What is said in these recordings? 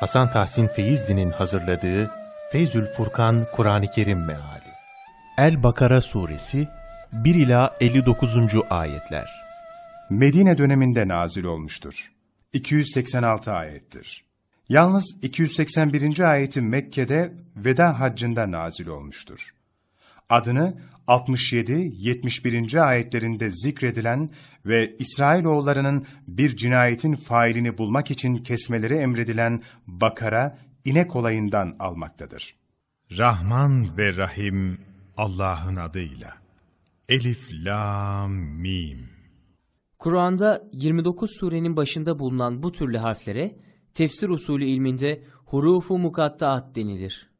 Hasan Tahsin Feyzli'nin hazırladığı Feyzül Furkan Kur'an-ı Kerim Meali El-Bakara Suresi 1 ila 59. ayetler. Medine döneminde nazil olmuştur. 286 ayettir. Yalnız 281. ayeti Mekke'de veda haccında nazil olmuştur. Adını 67-71. ayetlerinde zikredilen ve İsrailoğullarının bir cinayetin failini bulmak için kesmeleri emredilen Bakara, inek olayından almaktadır. Rahman ve Rahim Allah'ın adıyla. Elif, Lam, Mim. Kur'an'da 29 surenin başında bulunan bu türlü harflere tefsir usulü ilminde hurufu mukattaat denilir.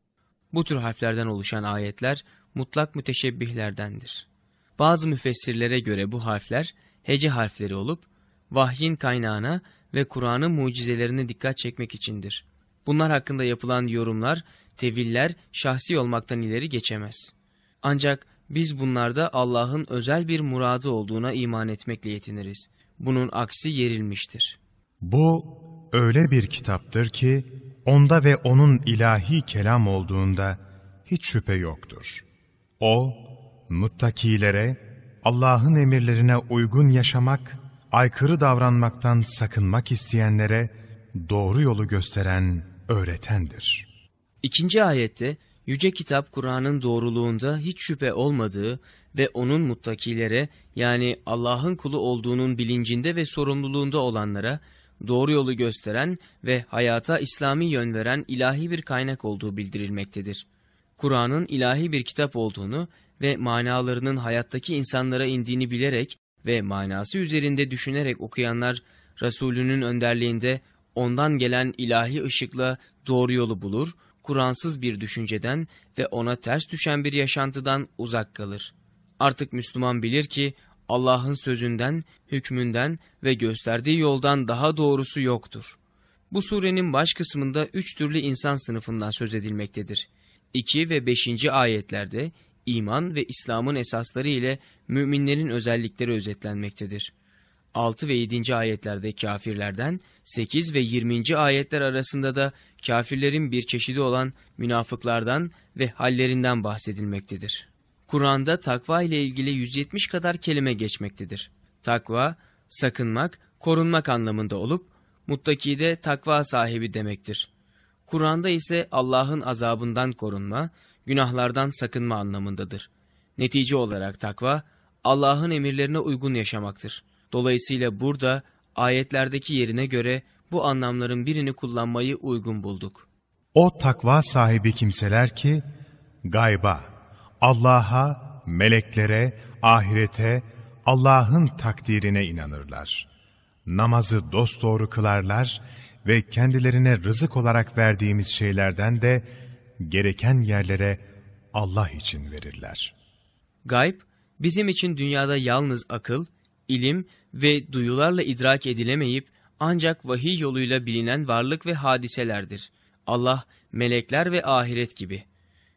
Bu tür harflerden oluşan ayetler mutlak müteşebbihlerdendir. Bazı müfessirlere göre bu harfler hece harfleri olup vahyin kaynağına ve Kur'an'ın mucizelerine dikkat çekmek içindir. Bunlar hakkında yapılan yorumlar, teviller şahsi olmaktan ileri geçemez. Ancak biz bunlarda Allah'ın özel bir muradı olduğuna iman etmekle yetiniriz. Bunun aksi yerilmiştir. Bu öyle bir kitaptır ki onda ve onun ilahi kelam olduğunda hiç şüphe yoktur. O, muttakilere, Allah'ın emirlerine uygun yaşamak, aykırı davranmaktan sakınmak isteyenlere doğru yolu gösteren, öğretendir. İkinci ayette Yüce Kitap Kur'an'ın doğruluğunda hiç şüphe olmadığı ve onun muttakilere yani Allah'ın kulu olduğunun bilincinde ve sorumluluğunda olanlara doğru yolu gösteren ve hayata İslami yön veren ilahi bir kaynak olduğu bildirilmektedir. Kur'an'ın ilahi bir kitap olduğunu ve manalarının hayattaki insanlara indiğini bilerek ve manası üzerinde düşünerek okuyanlar Resulünün önderliğinde ondan gelen ilahi ışıkla doğru yolu bulur, Kur'ansız bir düşünceden ve ona ters düşen bir yaşantıdan uzak kalır. Artık Müslüman bilir ki Allah'ın sözünden, hükmünden ve gösterdiği yoldan daha doğrusu yoktur. Bu surenin baş kısmında üç türlü insan sınıfından söz edilmektedir. 2 ve 5. ayetlerde iman ve İslam'ın esasları ile müminlerin özellikleri özetlenmektedir. 6 ve 7. ayetlerde kafirlerden, 8 ve 20. ayetler arasında da kafirlerin bir çeşidi olan münafıklardan ve hallerinden bahsedilmektedir. Kur'an'da takva ile ilgili 170 kadar kelime geçmektedir. Takva, sakınmak, korunmak anlamında olup, muttaki de takva sahibi demektir. Kur'an'da ise Allah'ın azabından korunma, günahlardan sakınma anlamındadır. Netice olarak takva, Allah'ın emirlerine uygun yaşamaktır. Dolayısıyla burada ayetlerdeki yerine göre bu anlamların birini kullanmayı uygun bulduk. O takva sahibi kimseler ki gayba, Allah'a, meleklere, ahirete, Allah'ın takdirine inanırlar. Namazı dosdoğru kılarlar ve kendilerine rızık olarak verdiğimiz şeylerden de gereken yerlere Allah için verirler. Gayb, bizim için dünyada yalnız akıl, ilim ve duyularla idrak edilemeyip ancak vahiy yoluyla bilinen varlık ve hadiselerdir. Allah, melekler ve ahiret gibi.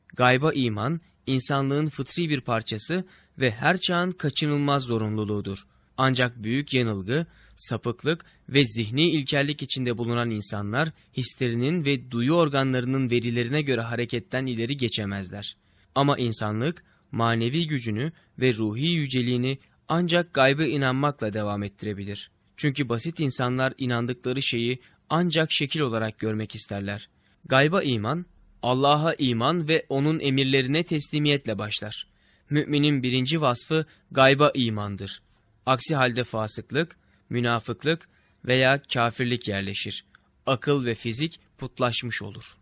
Gayba iman, insanlığın fıtri bir parçası ve her çağın kaçınılmaz zorunluluğudur. Ancak büyük yanılgı, sapıklık ve zihni ilkellik içinde bulunan insanlar hislerinin ve duyu organlarının verilerine göre hareketten ileri geçemezler. Ama insanlık manevi gücünü ve ruhi yüceliğini ancak gaybe inanmakla devam ettirebilir. Çünkü basit insanlar inandıkları şeyi ancak şekil olarak görmek isterler. Gayba iman, Allah'a iman ve onun emirlerine teslimiyetle başlar. Müminin birinci vasfı gayba imandır. Aksi halde fasıklık, münafıklık veya kafirlik yerleşir. Akıl ve fizik putlaşmış olur.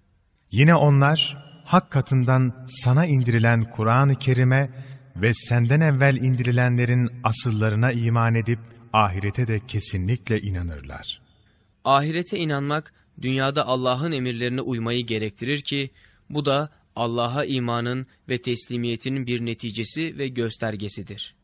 Yine onlar hak katından sana indirilen Kur'an-ı Kerim'e ve senden evvel indirilenlerin asıllarına iman edip ahirete de kesinlikle inanırlar. Ahirete inanmak dünyada Allah'ın emirlerine uymayı gerektirir ki bu da Allah'a imanın ve teslimiyetinin bir neticesi ve göstergesidir.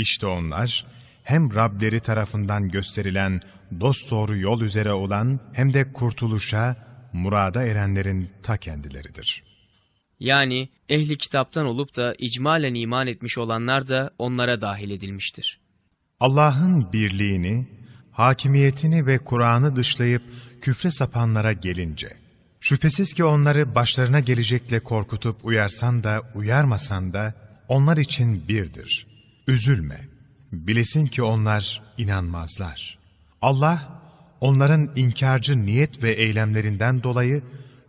İşte onlar hem Rableri tarafından gösterilen dosdoğru yol üzere olan hem de kurtuluşa, murada erenlerin ta kendileridir. Yani ehli kitaptan olup da icmalen iman etmiş olanlar da onlara dahil edilmiştir. Allah'ın birliğini, hakimiyetini ve Kur'an'ı dışlayıp küfre sapanlara gelince, şüphesiz ki onları başlarına gelecekle korkutup uyarsan da uyarmasan da onlar için birdir. Üzülme, bilesin ki onlar inanmazlar. Allah, onların inkarcı niyet ve eylemlerinden dolayı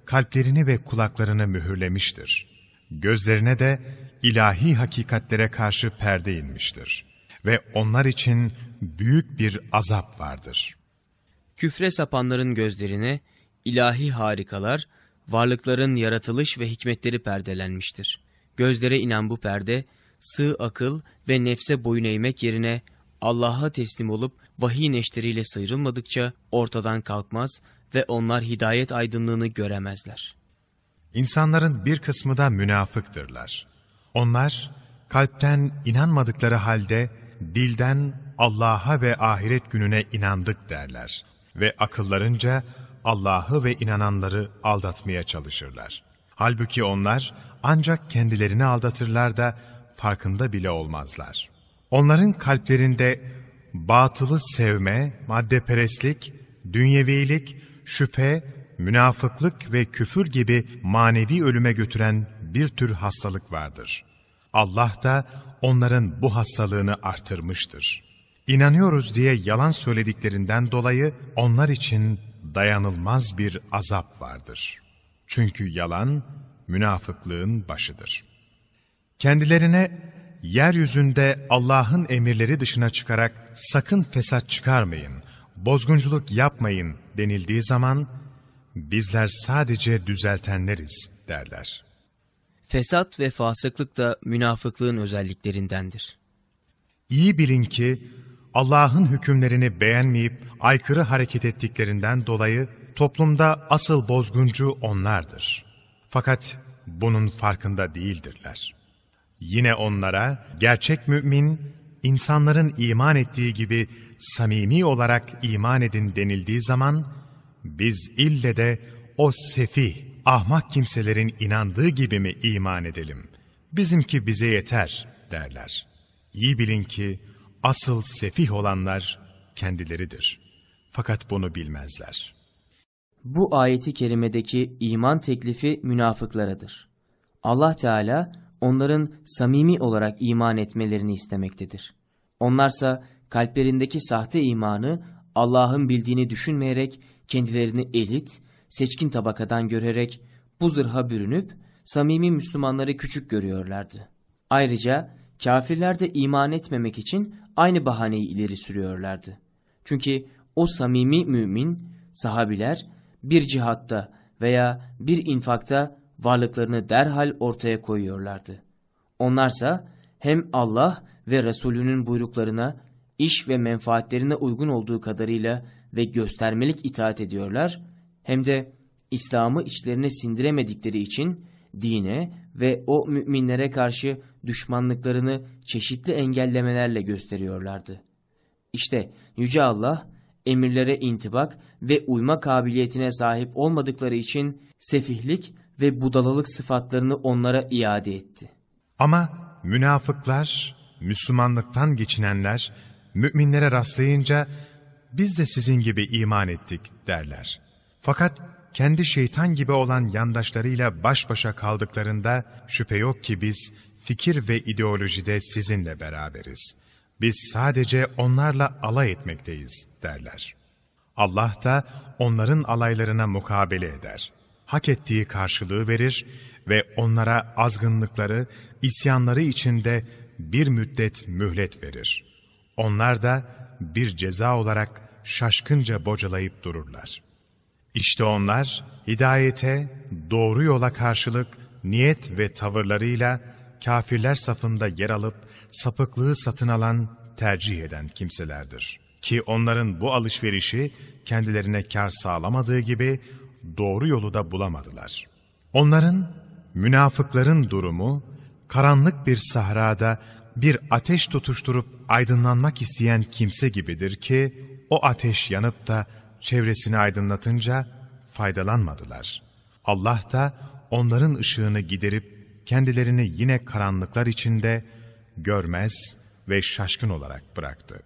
kalplerini ve kulaklarını mühürlemiştir. Gözlerine de ilahi hakikatlere karşı perde inmiştir. Ve onlar için büyük bir azap vardır. Küfre sapanların gözlerine ilahi harikalar, varlıkların yaratılış ve hikmetleri perdelenmiştir. Gözlere inen bu perde, sığ akıl ve nefse boyun eğmek yerine Allah'a teslim olup vahiy neşteriyle sıyrılmadıkça ortadan kalkmaz ve onlar hidayet aydınlığını göremezler. İnsanların bir kısmı da münafıktırlar. Onlar kalpten inanmadıkları halde dilden Allah'a ve ahiret gününe inandık derler ve akıllarınca Allah'ı ve inananları aldatmaya çalışırlar. Halbuki onlar ancak kendilerini aldatırlar da farkında bile olmazlar. Onların kalplerinde batılı sevme, maddeperestlik, dünyevilik, şüphe, münafıklık ve küfür gibi manevi ölüme götüren bir tür hastalık vardır. Allah da onların bu hastalığını artırmıştır. İnanıyoruz diye yalan söylediklerinden dolayı onlar için dayanılmaz bir azap vardır. Çünkü yalan münafıklığın başıdır. Kendilerine yeryüzünde Allah'ın emirleri dışına çıkarak sakın fesat çıkarmayın, bozgunculuk yapmayın denildiği zaman bizler sadece düzeltenleriz derler. Fesat ve fasıklık da münafıklığın özelliklerindendir. İyi bilin ki Allah'ın hükümlerini beğenmeyip aykırı hareket ettiklerinden dolayı toplumda asıl bozguncu onlardır. Fakat bunun farkında değildirler. Yine onlara gerçek mümin, insanların iman ettiği gibi samimi olarak iman edin denildiği zaman, biz ille de o sefih, ahmak kimselerin inandığı gibi mi iman edelim? Bizimki bize yeter derler. İyi bilin ki asıl sefih olanlar kendileridir. Fakat bunu bilmezler. Bu ayeti kerimedeki iman teklifi münafıklaradır. Allah Teala onların samimi olarak iman etmelerini istemektedir. Onlarsa kalplerindeki sahte imanı Allah'ın bildiğini düşünmeyerek kendilerini elit, seçkin tabakadan görerek bu zırha bürünüp samimi Müslümanları küçük görüyorlardı. Ayrıca kafirler de iman etmemek için aynı bahaneyi ileri sürüyorlardı. Çünkü o samimi mümin, sahabiler bir cihatta veya bir infakta varlıklarını derhal ortaya koyuyorlardı. Onlarsa hem Allah ve Resulünün buyruklarına, iş ve menfaatlerine uygun olduğu kadarıyla ve göstermelik itaat ediyorlar, hem de İslam'ı içlerine sindiremedikleri için dine ve o müminlere karşı düşmanlıklarını çeşitli engellemelerle gösteriyorlardı. İşte Yüce Allah emirlere intibak ve uyma kabiliyetine sahip olmadıkları için sefihlik ve budalalık sıfatlarını onlara iade etti. Ama münafıklar, Müslümanlıktan geçinenler, müminlere rastlayınca biz de sizin gibi iman ettik derler. Fakat kendi şeytan gibi olan yandaşlarıyla baş başa kaldıklarında şüphe yok ki biz fikir ve ideolojide sizinle beraberiz. Biz sadece onlarla alay etmekteyiz derler. Allah da onların alaylarına mukabele eder. Hak ettiği karşılığı verir ve onlara azgınlıkları, isyanları içinde bir müddet mühlet verir. Onlar da bir ceza olarak şaşkınca bocalayıp dururlar. İşte onlar hidayete, doğru yola karşılık niyet ve tavırlarıyla kafirler safında yer alıp sapıklığı satın alan, tercih eden kimselerdir. Ki onların bu alışverişi kendilerine kar sağlamadığı gibi doğru yolu da bulamadılar. Onların, münafıkların durumu, karanlık bir sahrada bir ateş tutuşturup aydınlanmak isteyen kimse gibidir ki, o ateş yanıp da çevresini aydınlatınca faydalanmadılar. Allah da onların ışığını giderip kendilerini yine karanlıklar içinde görmez ve şaşkın olarak bıraktı.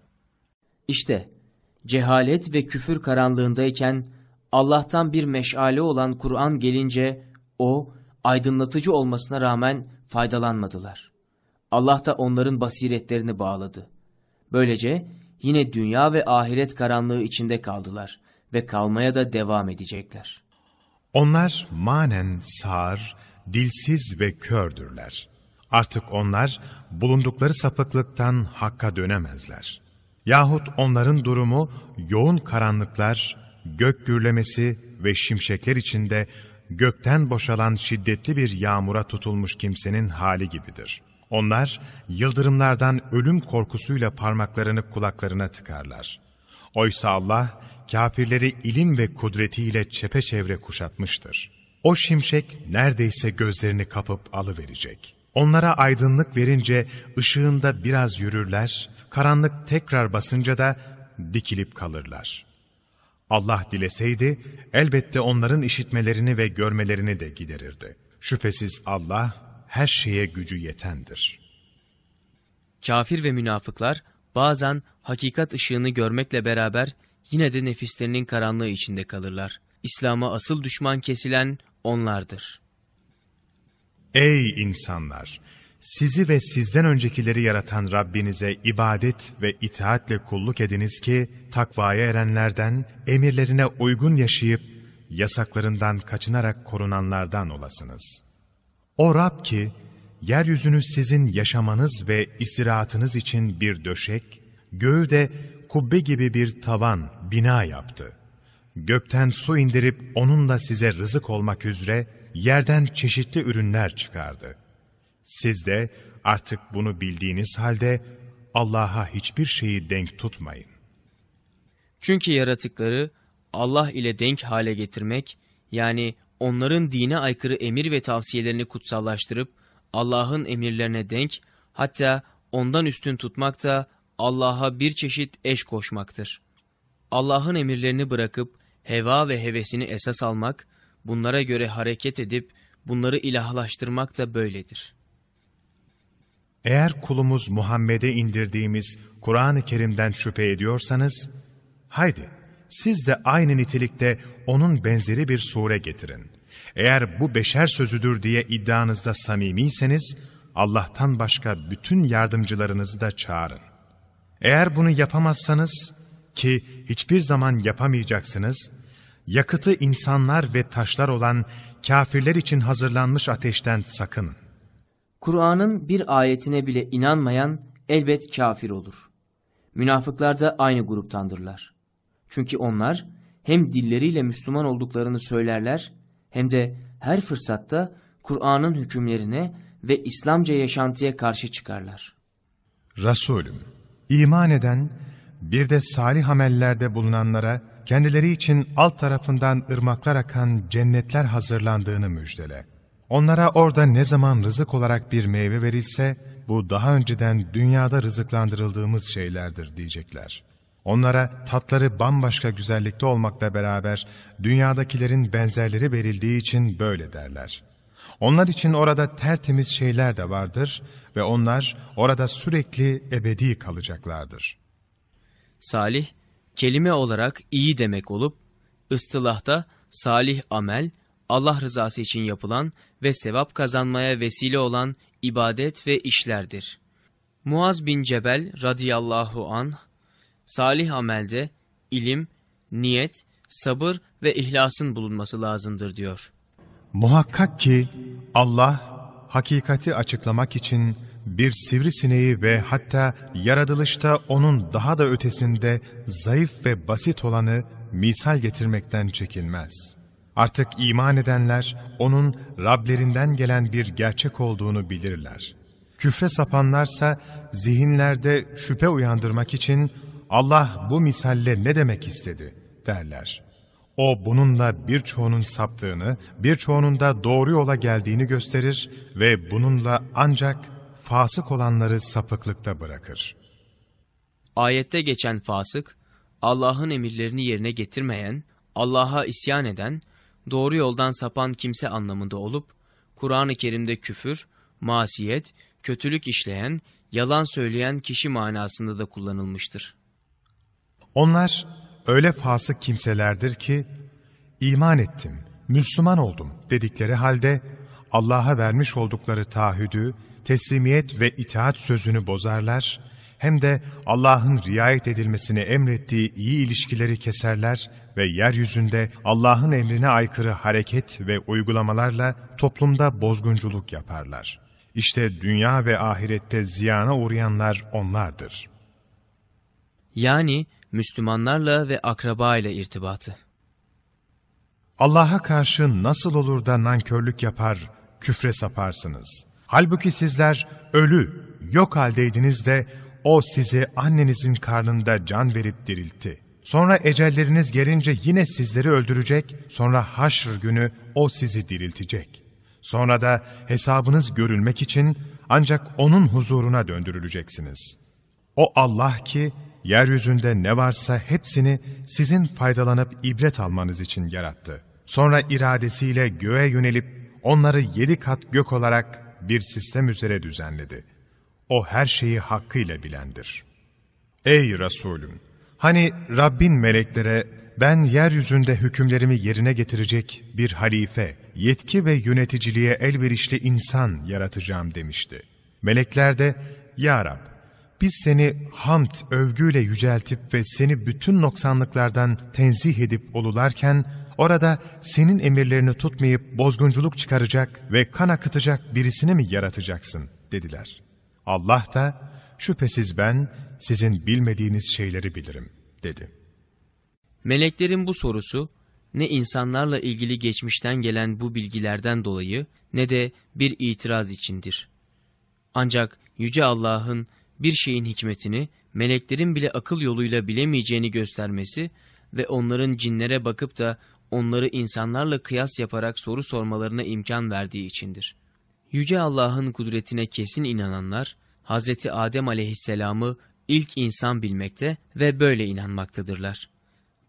İşte cehalet ve küfür karanlığındayken Allah'tan bir meşale olan Kur'an gelince o aydınlatıcı olmasına rağmen faydalanmadılar. Allah da onların basiretlerini bağladı. Böylece yine dünya ve ahiret karanlığı içinde kaldılar ve kalmaya da devam edecekler. Onlar manen sağır, dilsiz ve kördürler. Artık onlar bulundukları sapıklıktan hakka dönemezler. Yahut onların durumu yoğun karanlıklar, gök gürlemesi ve şimşekler içinde gökten boşalan şiddetli bir yağmura tutulmuş kimsenin hali gibidir. Onlar yıldırımlardan ölüm korkusuyla parmaklarını kulaklarına tıkarlar. Oysa Allah kafirleri ilim ve kudretiyle çepeçevre kuşatmıştır. O şimşek neredeyse gözlerini kapıp alıverecek. Onlara aydınlık verince ışığında biraz yürürler, karanlık tekrar basınca da dikilip kalırlar. Allah dileseydi elbette onların işitmelerini ve görmelerini de giderirdi. Şüphesiz Allah her şeye gücü yetendir. Kafir ve münafıklar bazen hakikat ışığını görmekle beraber yine de nefislerinin karanlığı içinde kalırlar. İslam'a asıl düşman kesilen onlardır. Ey insanlar! Sizi ve sizden öncekileri yaratan Rabbinize ibadet ve itaatle kulluk ediniz ki takvaya erenlerden, emirlerine uygun yaşayıp yasaklarından kaçınarak korunanlardan olasınız. O Rab ki, yeryüzünü sizin yaşamanız ve istirahatınız için bir döşek, göğü de kubbe gibi bir tavan, bina yaptı. Gökten su indirip onunla size rızık olmak üzere yerden çeşitli ürünler çıkardı. Siz de artık bunu bildiğiniz halde Allah'a hiçbir şeyi denk tutmayın. Çünkü yaratıkları Allah ile denk hale getirmek, yani onların dine aykırı emir ve tavsiyelerini kutsallaştırıp Allah'ın emirlerine denk, hatta ondan üstün tutmak da Allah'a bir çeşit eş koşmaktır. Allah'ın emirlerini bırakıp heva ve hevesini esas almak, bunlara göre hareket edip bunları ilahlaştırmak da böyledir. Eğer kulumuz Muhammed'e indirdiğimiz Kur'an-ı Kerim'den şüphe ediyorsanız, haydi siz de aynı nitelikte onun benzeri bir sure getirin. Eğer bu beşer sözüdür diye iddianızda samimiyseniz, Allah'tan başka bütün yardımcılarınızı da çağırın. Eğer bunu yapamazsanız, ki hiçbir zaman yapamayacaksınız, yakıtı insanlar ve taşlar olan kafirler için hazırlanmış ateşten sakının. Kur'an'ın bir ayetine bile inanmayan elbet kafir olur. Münafıklar da aynı gruptandırlar. Çünkü onlar hem dilleriyle Müslüman olduklarını söylerler hem de her fırsatta Kur'an'ın hükümlerine ve İslamca yaşantıya karşı çıkarlar. Resulüm, iman eden, bir de salih amellerde bulunanlara kendileri için alt tarafından ırmaklar akan cennetler hazırlandığını müjdele. Onlara orada ne zaman rızık olarak bir meyve verilse, bu daha önceden dünyada rızıklandırıldığımız şeylerdir diyecekler. Onlara tatları bambaşka güzellikte olmakla beraber dünyadakilerin benzerleri verildiği için böyle derler. Onlar için orada tertemiz şeyler de vardır ve onlar orada sürekli ebedi kalacaklardır. Salih, kelime olarak iyi demek olup, ıstılahta salih amel, Allah rızası için yapılan ve sevap kazanmaya vesile olan ibadet ve işlerdir. Muaz bin Cebel radıyallahu an salih amelde ilim, niyet, sabır ve ihlasın bulunması lazımdır diyor. Muhakkak ki Allah hakikati açıklamak için bir sivrisineği ve hatta yaratılışta onun daha da ötesinde zayıf ve basit olanı misal getirmekten çekilmez. Artık iman edenler onun Rablerinden gelen bir gerçek olduğunu bilirler. Küfre sapanlarsa zihinlerde şüphe uyandırmak için Allah bu misalle ne demek istedi derler. O bununla birçoğunun saptığını, birçoğunun da doğru yola geldiğini gösterir ve bununla ancak fasık olanları sapıklıkta bırakır. Ayette geçen fasık, Allah'ın emirlerini yerine getirmeyen, Allah'a isyan eden, doğru yoldan sapan kimse anlamında olup, Kur'an-ı Kerim'de küfür, masiyet, kötülük işleyen, yalan söyleyen kişi manasında da kullanılmıştır. Onlar öyle fasık kimselerdir ki, iman ettim, Müslüman oldum dedikleri halde Allah'a vermiş oldukları taahhüdü, teslimiyet ve itaat sözünü bozarlar, hem de Allah'ın riayet edilmesini emrettiği iyi ilişkileri keserler ve yeryüzünde Allah'ın emrine aykırı hareket ve uygulamalarla toplumda bozgunculuk yaparlar. İşte dünya ve ahirette ziyana uğrayanlar onlardır. Yani Müslümanlarla ve akraba ile irtibatı. Allah'a karşı nasıl olur da nankörlük yapar, küfre saparsınız? Halbuki sizler ölü, yok haldeydiniz de O sizi annenizin karnında can verip diriltti. Sonra ecelleriniz gelince yine sizleri öldürecek, sonra haşr günü O sizi diriltecek. Sonra da hesabınız görülmek için ancak O'nun huzuruna döndürüleceksiniz. O Allah ki, yeryüzünde ne varsa hepsini sizin faydalanıp ibret almanız için yarattı. Sonra iradesiyle göğe yönelip onları yedi kat gök olarak bir sistem üzere düzenledi. O her şeyi hakkıyla bilendir. Ey Resulüm! Hani Rabbin meleklere ben yeryüzünde hükümlerimi yerine getirecek bir halife, yetki ve yöneticiliğe elverişli insan yaratacağım demişti. Melekler de, Ya Rab, biz seni hamd, övgüyle yüceltip ve seni bütün noksanlıklardan tenzih edip olularken, orada senin emirlerini tutmayıp bozgunculuk çıkaracak ve kan akıtacak birisini mi yaratacaksın? dediler. Allah da, şüphesiz ben sizin bilmediğiniz şeyleri bilirim, dedi. Meleklerin bu sorusu ne insanlarla ilgili geçmişten gelen bu bilgilerden dolayı ne de bir itiraz içindir. Ancak Yüce Allah'ın bir şeyin hikmetini meleklerin bile akıl yoluyla bilemeyeceğini göstermesi ve onların cinlere bakıp da onları insanlarla kıyas yaparak soru sormalarına imkan verdiği içindir. Yüce Allah'ın kudretine kesin inananlar, Hazreti Adem aleyhisselamı ilk insan bilmekte ve böyle inanmaktadırlar.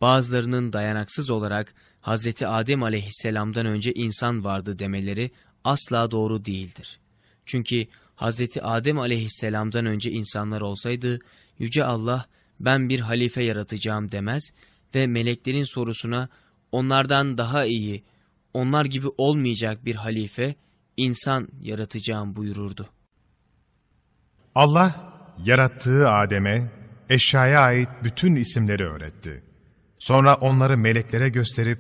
Bazılarının dayanaksız olarak Hazreti Adem aleyhisselamdan önce insan vardı demeleri asla doğru değildir. Çünkü Hazreti Adem aleyhisselamdan önce insanlar olsaydı, Yüce Allah ben bir halife yaratacağım demez ve meleklerin sorusuna onlardan daha iyi, onlar gibi olmayacak bir halife, insan yaratacağım buyururdu. Allah, yarattığı Adem'e, eşyaya ait bütün isimleri öğretti. Sonra onları meleklere gösterip,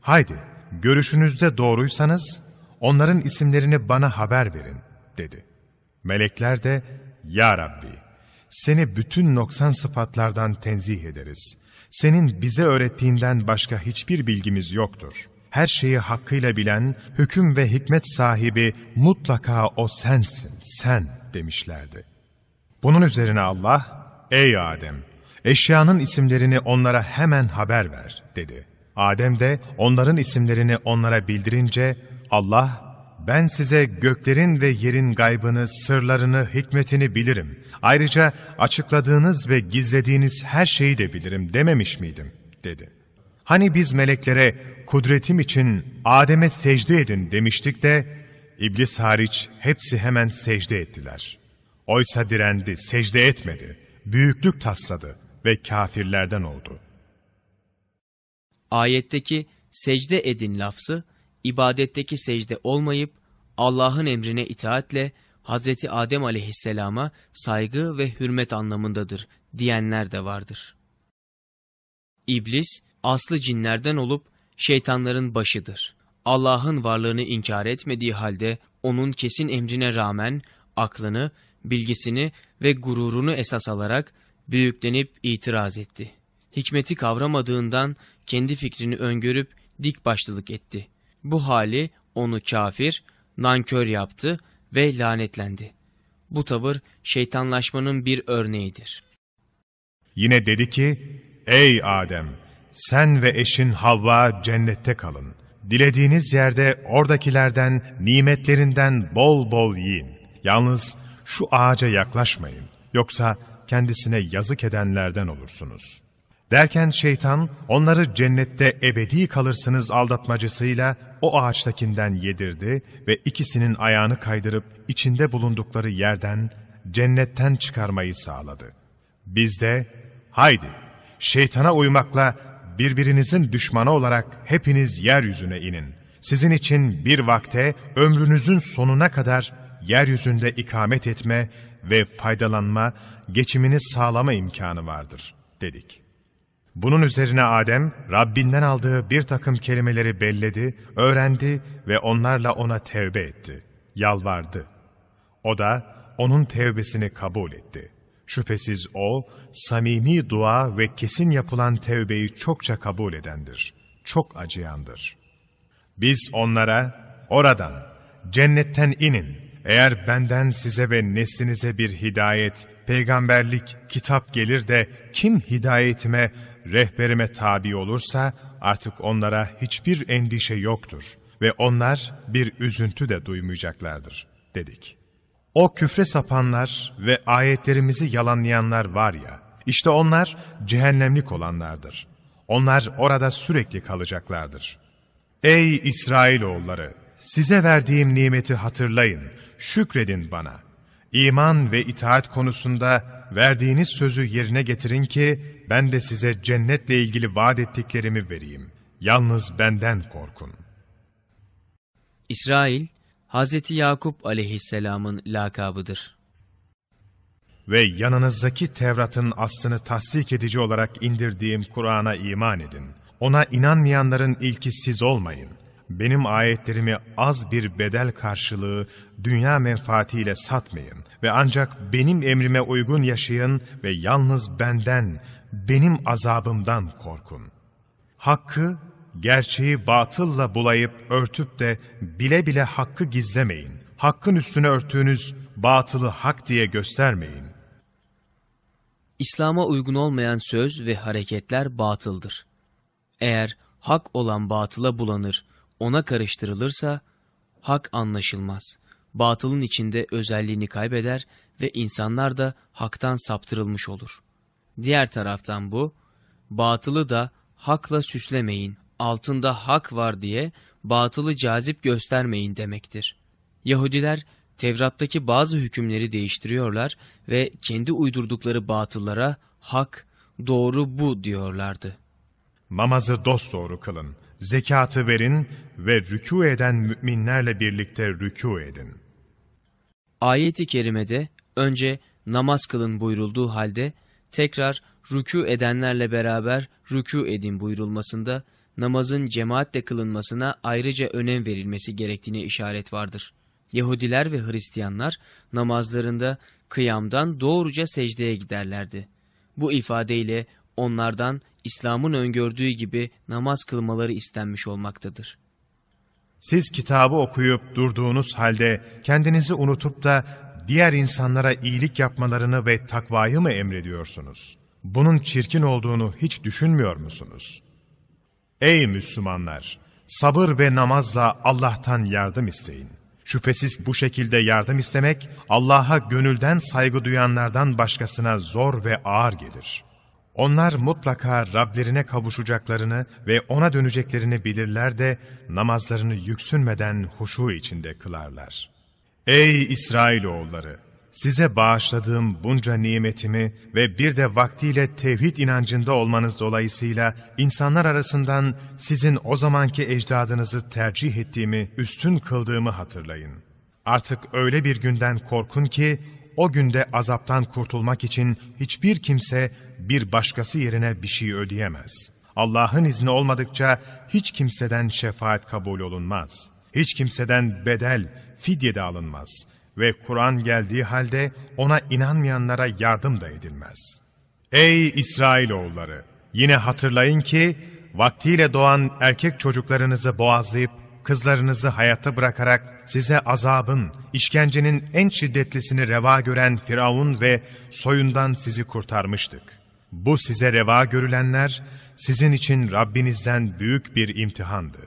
haydi görüşünüzde doğruysanız, onların isimlerini bana haber verin, dedi. Melekler de, Ya Rabbi, seni bütün noksan sıfatlardan tenzih ederiz. Senin bize öğrettiğinden başka hiçbir bilgimiz yoktur. Her şeyi hakkıyla bilen, hüküm ve hikmet sahibi mutlaka o sensin, sen demişlerdi. Bunun üzerine Allah, ey Adem, eşyanın isimlerini onlara hemen haber ver, dedi. Adem de onların isimlerini onlara bildirince, Allah, ben size göklerin ve yerin gaybını, sırlarını, hikmetini bilirim. Ayrıca açıkladığınız ve gizlediğiniz her şeyi de bilirim dememiş miydim? dedi. Hani biz meleklere kudretim için Adem'e secde edin demiştik de, İblis hariç hepsi hemen secde ettiler. Oysa direndi, secde etmedi, büyüklük tasladı ve kafirlerden oldu. Ayetteki secde edin lafzı, ibadetteki secde olmayıp Allah'ın emrine itaatle Hazreti Adem aleyhisselama saygı ve hürmet anlamındadır diyenler de vardır. İblis, aslı cinlerden olup şeytanların başıdır. Allah'ın varlığını inkar etmediği halde onun kesin emrine rağmen aklını, bilgisini ve gururunu esas alarak büyüklenip itiraz etti. Hikmeti kavramadığından kendi fikrini öngörüp dik başlılık etti. Bu hali onu kafir, nankör yaptı ve lanetlendi. Bu tavır şeytanlaşmanın bir örneğidir. Yine dedi ki, Ey Adem! Sen ve eşin Havva cennette kalın. Dilediğiniz yerde oradakilerden, nimetlerinden bol bol yiyin. Yalnız şu ağaca yaklaşmayın. Yoksa kendisine yazık edenlerden olursunuz. Derken şeytan onları cennette ebedi kalırsınız aldatmacısıyla o ağaçtakinden yedirdi ve ikisinin ayağını kaydırıp içinde bulundukları yerden cennetten çıkarmayı sağladı. Biz de haydi şeytana uymakla birbirinizin düşmanı olarak hepiniz yeryüzüne inin. Sizin için bir vakte ömrünüzün sonuna kadar yeryüzünde ikamet etme ve faydalanma, geçimini sağlama imkanı vardır, dedik. Bunun üzerine Adem, Rabbinden aldığı bir takım kelimeleri belledi, öğrendi ve onlarla ona tevbe etti, yalvardı. O da onun tevbesini kabul etti. Şüphesiz o, samimi dua ve kesin yapılan tevbeyi çokça kabul edendir, çok acıyandır. Biz onlara, oradan, cennetten inin, eğer benden size ve neslinize bir hidayet, peygamberlik, kitap gelir de kim hidayetime, rehberime tabi olursa artık onlara hiçbir endişe yoktur ve onlar bir üzüntü de duymayacaklardır, dedik. O küfre sapanlar ve ayetlerimizi yalanlayanlar var ya, işte onlar cehennemlik olanlardır. Onlar orada sürekli kalacaklardır. Ey İsrailoğulları! Size verdiğim nimeti hatırlayın, şükredin bana. İman ve itaat konusunda verdiğiniz sözü yerine getirin ki, ben de size cennetle ilgili vaat ettiklerimi vereyim. Yalnız benden korkun. İsrail, Hazreti Yakup aleyhisselamın lakabıdır. Ve yanınızdaki Tevrat'ın aslını tasdik edici olarak indirdiğim Kur'an'a iman edin. Ona inanmayanların ilki siz olmayın. Benim ayetlerimi az bir bedel karşılığı dünya menfaatiyle satmayın ve ancak benim emrime uygun yaşayın ve yalnız benden, benim azabımdan korkun. Hakkı, gerçeği batılla bulayıp örtüp de bile bile hakkı gizlemeyin. Hakkın üstüne örttüğünüz batılı hak diye göstermeyin. İslam'a uygun olmayan söz ve hareketler batıldır. Eğer hak olan batıla bulanır, ona karıştırılırsa, hak anlaşılmaz. Batılın içinde özelliğini kaybeder ve insanlar da haktan saptırılmış olur. Diğer taraftan bu, batılı da hakla süslemeyin, altında hak var diye batılı cazip göstermeyin demektir. Yahudiler, Tevrat'taki bazı hükümleri değiştiriyorlar ve kendi uydurdukları batıllara hak, doğru bu diyorlardı. Namazı dosdoğru kılın, zekatı verin ve rükû eden müminlerle birlikte rükû edin. Ayet-i kerimede önce namaz kılın buyurulduğu halde tekrar rükû edenlerle beraber rükû edin buyurulmasında namazın cemaatle kılınmasına ayrıca önem verilmesi gerektiğine işaret vardır. Yahudiler ve Hristiyanlar namazlarında kıyamdan doğruca secdeye giderlerdi. Bu ifadeyle onlardan İslam'ın öngördüğü gibi namaz kılmaları istenmiş olmaktadır. Siz kitabı okuyup durduğunuz halde kendinizi unutup da diğer insanlara iyilik yapmalarını ve takvayı mı emrediyorsunuz? Bunun çirkin olduğunu hiç düşünmüyor musunuz? Ey Müslümanlar! Sabır ve namazla Allah'tan yardım isteyin. Şüphesiz bu şekilde yardım istemek, Allah'a gönülden saygı duyanlardan başkasına zor ve ağır gelir. Onlar mutlaka Rablerine kavuşacaklarını ve ona döneceklerini bilirler de namazlarını yüksünmeden huşu içinde kılarlar. Ey İsrailoğulları! Size bağışladığım bunca nimetimi ve bir de vaktiyle tevhid inancında olmanız dolayısıyla insanlar arasından sizin o zamanki ecdadınızı tercih ettiğimi, üstün kıldığımı hatırlayın. Artık öyle bir günden korkun ki, o günde azaptan kurtulmak için hiçbir kimse bir başkası yerine bir şey ödeyemez. Allah'ın izni olmadıkça hiç kimseden şefaat kabul olunmaz. Hiç kimseden bedel, fidye de alınmaz. Ve Kur'an geldiği halde ona inanmayanlara yardım da edilmez. Ey İsrailoğulları! Yine hatırlayın ki vaktiyle doğan erkek çocuklarınızı boğazlayıp kızlarınızı hayatta bırakarak size azabın, işkencenin en şiddetlisini reva gören Firavun ve soyundan sizi kurtarmıştık. Bu size reva görülenler sizin için Rabbinizden büyük bir imtihandı.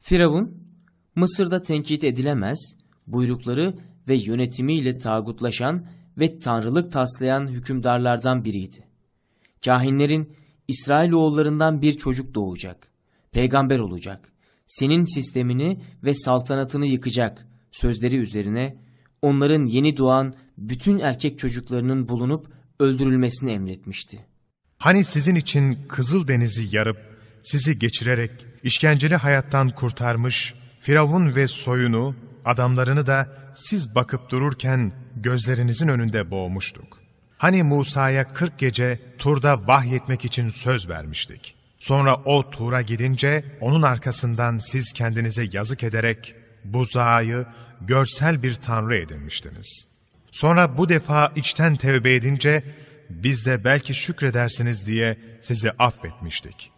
Firavun, Mısır'da tenkit edilemez, buyrukları ve yönetimiyle tağutlaşan ve tanrılık taslayan hükümdarlardan biriydi. Kahinlerin İsrailoğullarından bir çocuk doğacak, peygamber olacak, senin sistemini ve saltanatını yıkacak sözleri üzerine onların yeni doğan bütün erkek çocuklarının bulunup öldürülmesini emretmişti. Hani sizin için Kızıl Denizi yarıp sizi geçirerek işkenceli hayattan kurtarmış, Firavun ve soyunu, adamlarını da siz bakıp dururken gözlerinizin önünde boğmuştuk. Hani Musa'ya 40 gece Tur'da vahyetmek için söz vermiştik. Sonra o Tur'a gidince onun arkasından siz kendinize yazık ederek buzağı görsel bir tanrı edinmiştiniz. Sonra bu defa içten tevbe edince biz de belki şükredersiniz diye sizi affetmiştik.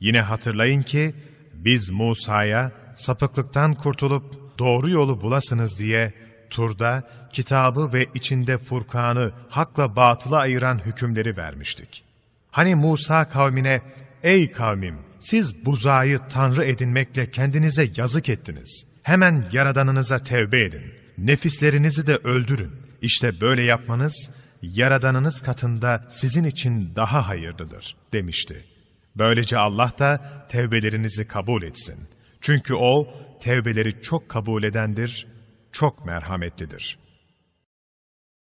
Yine hatırlayın ki biz Musa'ya sapıklıktan kurtulup doğru yolu bulasınız diye Tur'da kitabı ve içinde Furkan'ı hakla batılı ayıran hükümleri vermiştik. Hani Musa kavmine, ey kavmim siz buzağı tanrı edinmekle kendinize yazık ettiniz. Hemen yaradanınıza tevbe edin. Nefislerinizi de öldürün. İşte böyle yapmanız yaradanınız katında sizin için daha hayırlıdır demişti. Böylece Allah da tevbelerinizi kabul etsin. Çünkü O tevbeleri çok kabul edendir, çok merhametlidir.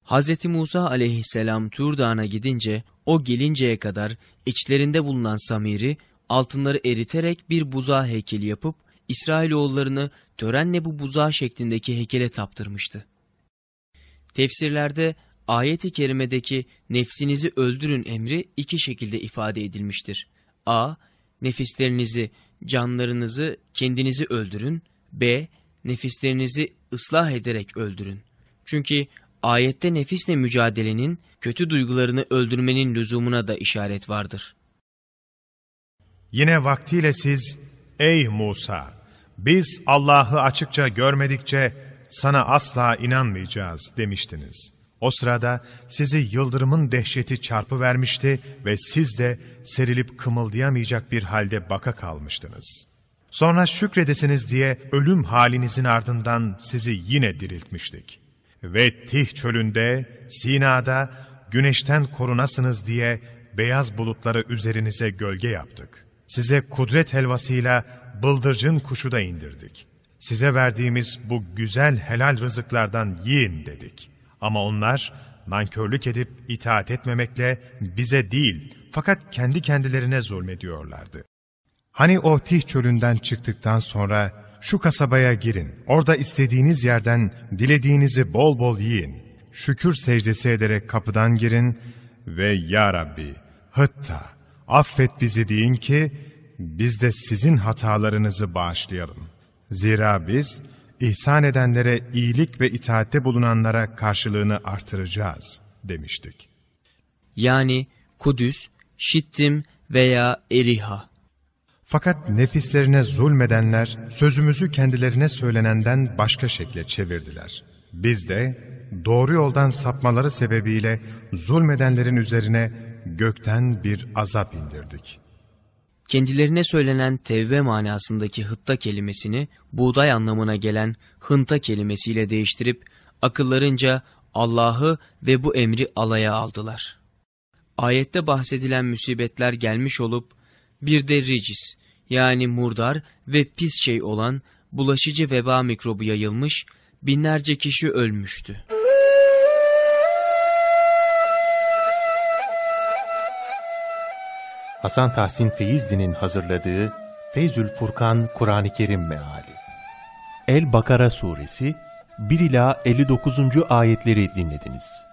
Hz. Musa aleyhisselam Tur Dağı'na gidince o gelinceye kadar içlerinde bulunan Samir'i altınları eriterek bir buzağı heykeli yapıp İsrailoğullarını törenle bu buzağı şeklindeki heykele taptırmıştı. Tefsirlerde ayet-i kerimedeki nefsinizi öldürün emri iki şekilde ifade edilmiştir. A. Nefislerinizi, canlarınızı, kendinizi öldürün. B. Nefislerinizi ıslah ederek öldürün. Çünkü ayette nefisle mücadelenin, kötü duygularını öldürmenin lüzumuna da işaret vardır. Yine vaktiyle siz, ey Musa, biz Allah'ı açıkça görmedikçe sana asla inanmayacağız demiştiniz. O sırada sizi yıldırımın dehşeti çarpı vermişti ve siz de serilip kımıldayamayacak bir halde baka kalmıştınız. Sonra şükredesiniz diye ölüm halinizin ardından sizi yine diriltmiştik. Ve Tih çölünde, Sina'da güneşten korunasınız diye beyaz bulutları üzerinize gölge yaptık. Size kudret helvasıyla bıldırcın kuşu da indirdik. Size verdiğimiz bu güzel helal rızıklardan yiyin dedik. Ama onlar nankörlük edip itaat etmemekle bize değil fakat kendi kendilerine zulmediyorlardı. Hani o Tih çölünden çıktıktan sonra şu kasabaya girin, orada istediğiniz yerden dilediğinizi bol bol yiyin. Şükür secdesi ederek kapıdan girin ve Ya Rabbi, hıtta, affet bizi deyin ki biz de sizin hatalarınızı bağışlayalım. Zira biz ihsan edenlere iyilik ve itaatte bulunanlara karşılığını artıracağız demiştik. Yani Kudüs, Şittim veya Eriha. Fakat nefislerine zulmedenler sözümüzü kendilerine söylenenden başka şekle çevirdiler. Biz de doğru yoldan sapmaları sebebiyle zulmedenlerin üzerine gökten bir azap indirdik. Kendilerine söylenen tevbe manasındaki hıtta kelimesini buğday anlamına gelen hınta kelimesiyle değiştirip akıllarınca Allah'ı ve bu emri alaya aldılar. Ayette bahsedilen musibetler gelmiş olup bir de ricis yani murdar ve pis şey olan bulaşıcı veba mikrobu yayılmış binlerce kişi ölmüştü. Hasan Tahsin Feyzli'nin hazırladığı Feyzül Furkan Kur'an-ı Kerim Meali El-Bakara Suresi 1 ila 59. ayetleri dinlediniz.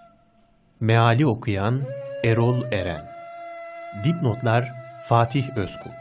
Meali okuyan Erol Eren Dipnotlar Fatih Özkul